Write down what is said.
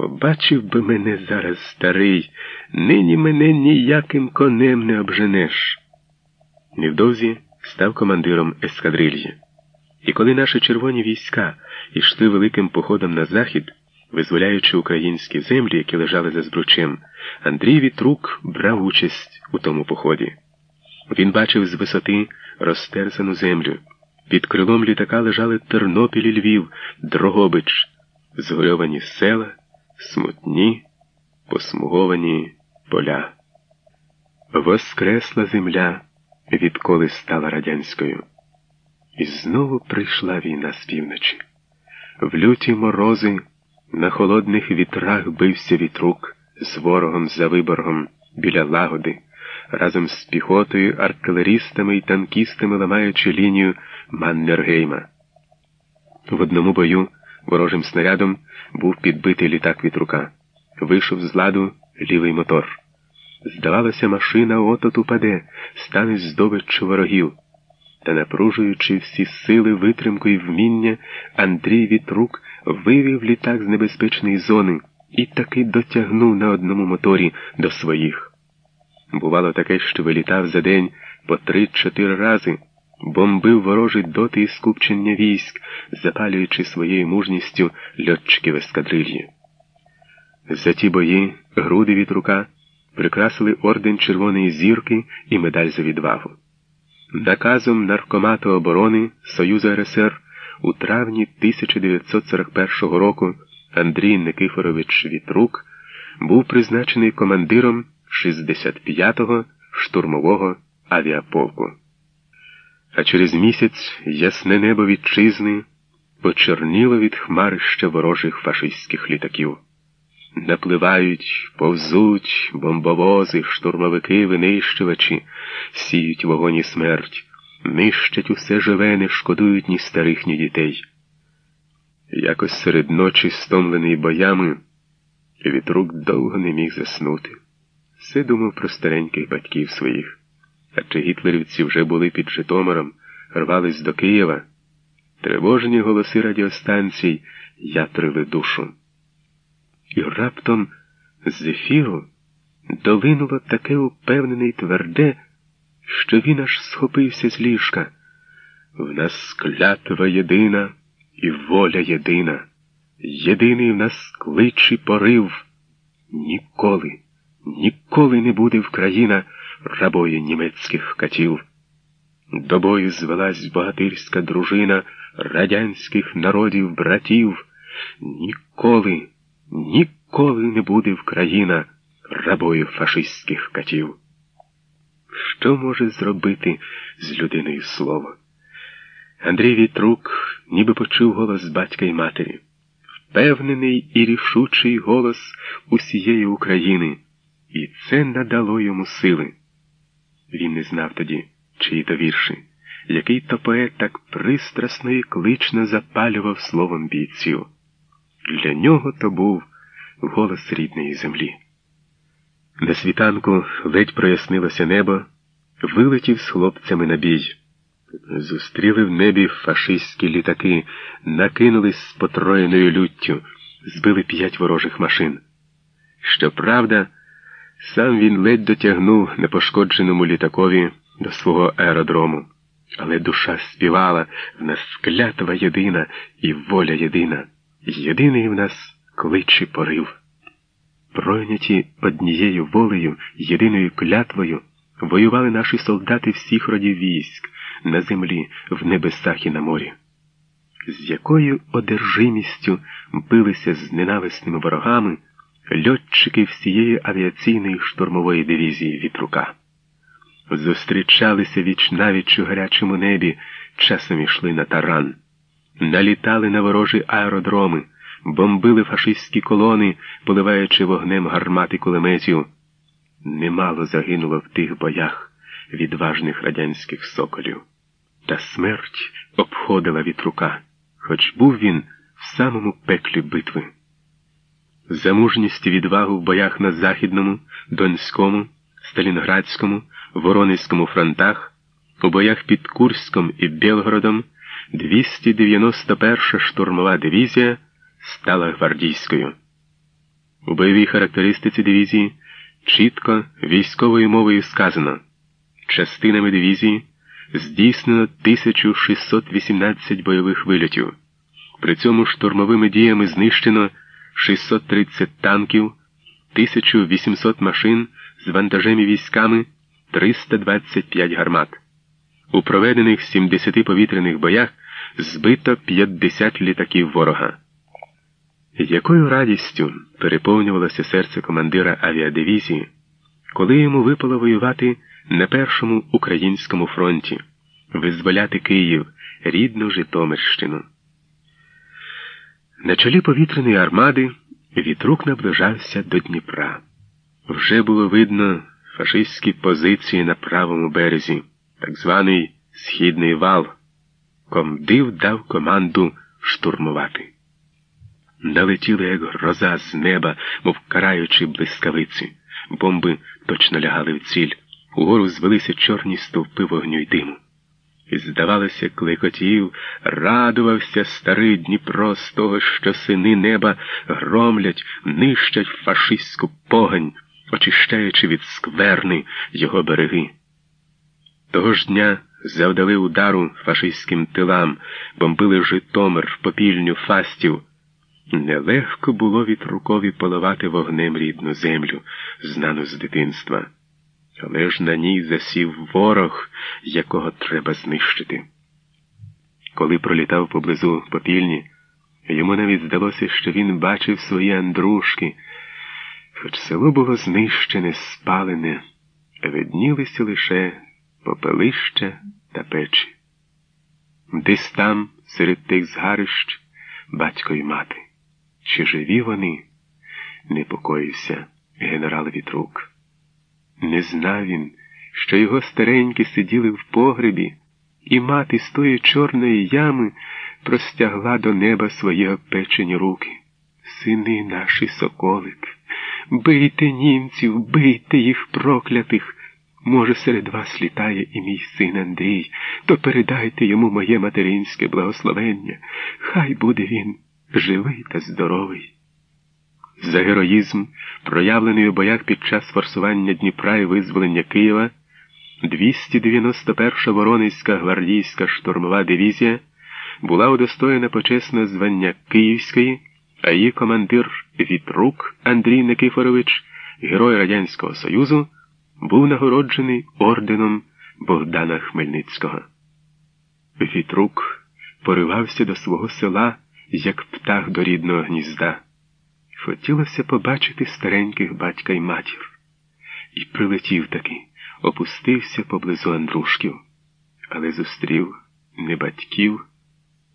Побачив би мене зараз старий, нині мене ніяким конем не обженеш. Невдовзі став командиром ескадрильї. І коли наші червоні війська йшли великим походом на захід, визволяючи українські землі, які лежали за збручем, Андрій Вітрук брав участь у тому поході. Він бачив з висоти розтерзану землю. Під крилом літака лежали Тернопіль і Львів, Дрогобич, згорьовані села, смутні, посмуговані поля. Воскресла земля, відколи стала радянською. І знову прийшла війна з півночі. В люті морози на холодних вітрах бився вітрук з ворогом за виборгом біля лагоди, разом з піхотою, артилерістами і танкістами ламаючи лінію Маннергейма. В одному бою ворожим снарядом був підбитий літак вітрука. Вийшов з ладу лівий мотор. Здавалося, машина от-от упаде, стане здобиччю ворогів. Та, напружуючи всі сили витримку і вміння, Андрій Вітрук вивів літак з небезпечної зони і таки дотягнув на одному моторі до своїх. Бувало таке, що вилітав за день по три-чотири рази, бомбив ворожі доти і скупчення військ, запалюючи своєю мужністю льотчиків ескадрильї. За ті бої груди вітрука прикрасили орден Червоної зірки і медаль за відвагу. Наказом Наркомату оборони Союзу РСР у травні 1941 року Андрій Никифорович Вітрук був призначений командиром 65-го штурмового авіаполку. А через місяць ясне небо вітчизни почорніло від хмарища ворожих фашистських літаків. Напливають, повзуть бомбовози, штурмовики, винищувачі, сіють вогонь і смерть, нищать усе живе, не шкодують ні старих, ні дітей. Якось серед ночі, стомлений боями, вітрук довго не міг заснути. Все думав про стареньких батьків своїх. Адже гітлерівці вже були під Житомиром, рвались до Києва. Тривожні голоси радіостанцій ятрили душу. І раптом з ефіру долинуло таке упевнене й тверде, що він аж схопився з ліжка. В нас клятва єдина і воля єдина. Єдиний в нас клич порив. Ніколи, ніколи не буде Вкраїна рабою німецьких катів. До бою звелась богатирська дружина радянських народів братів. Ніколи. Ніколи не буде Вкраїна рабою фашистських катів. Що може зробити з людиною слово? Андрій Вітрук ніби почув голос батька й матері, впевнений і рішучий голос усієї України, і це надало йому сили. Він не знав тоді, чиї то вірші, який то поет так пристрасно і клично запалював словом бійців. Для нього то був голос рідної землі. На світанку ледь прояснилося небо, вилетів з хлопцями на бій. Зустріли в небі фашистські літаки, накинулись з потроєною люттю, збили п'ять ворожих машин. Щоправда, сам він ледь дотягнув непошкодженому літакові до свого аеродрому, але душа співала в нас клятва єдина і воля єдина. Єдиний в нас кличе порив. Пройняті однією волею, єдиною клятвою, воювали наші солдати всіх родів військ на землі, в небесах і на морі. З якою одержимістю билися з ненависними ворогами льотчики всієї авіаційної штурмової дивізії вітрука. Зустрічалися віч навіч у гарячому небі, часом ішли на таран налітали на ворожі аеродроми, бомбили фашистські колони, поливаючи вогнем гармати кулеметів. Немало загинуло в тих боях відважних радянських соколів. Та смерть обходила вітрука, хоч був він в самому пеклі битви. За мужність і відвагу в боях на Західному, Донському, Сталінградському, Воронезькому фронтах, у боях під Курськом і Білгородом 291 ша штурмова дивізія стала гвардійською. У бойовій характеристиці дивізії чітко військовою мовою сказано частинами дивізії здійснено 1618 бойових вильотів. При цьому штурмовими діями знищено 630 танків, 1800 машин з вантажем і військами, 325 гармат. У проведених 70 повітряних боях збито 50 літаків ворога. Якою радістю переповнювалося серце командира авіадивізії, коли йому випало воювати на першому українському фронті, визволяти Київ, рідну Житомирщину. На чолі повітряної армади вітрук наближався до Дніпра. Вже було видно фашистські позиції на правому березі, так званий Східний вал. Комдив дав команду штурмувати. Налетіли, як гроза з неба, мов караючи блискавиці. Бомби точно лягали в ціль. Угору звелися чорні стовпи вогню й диму. Здавалося, клекотів, радувався старий Дніпро з того, що сини неба громлять, нищать фашистську погань, очищаючи від скверни його береги. Того ж дня завдали удару фашистським тилам, бомбили Житомир, попільню фастів. Нелегко було вітрукові поливати вогнем рідну землю, знану з дитинства. Але ж на ній засів ворог, якого треба знищити. Коли пролітав поблизу попільні, йому навіть здалося, що він бачив свої андрушки, хоч село було знищене, спалене, виднілися лише попелища та печі. Десь там, серед тих згарищ, батько й мати. Чи живі вони? непокоївся генерал Вітрук. Не знав він, що його старенькі сиділи в погребі, і мати з тої чорної ями простягла до неба свої опечені руки. Сини наші соколик, бийте німців, бийте їх проклятих. Може, серед вас літає і мій син Андрій, то передайте йому моє материнське благословення. Хай буде він живий та здоровий. За героїзм, проявлений у боях під час форсування Дніпра і визволення Києва, 291 ша Воронезька гвардійська штурмова дивізія була удостоєна почесне звання Київської, а її командир Вітрук Андрій Никифорович, герой Радянського Союзу, був нагороджений орденом Богдана Хмельницького. Вітрук поривався до свого села, як птах до рідного гнізда. Хотілося побачити стареньких батька й матір. І прилетів таки, опустився поблизу Андрушків, але зустрів не батьків,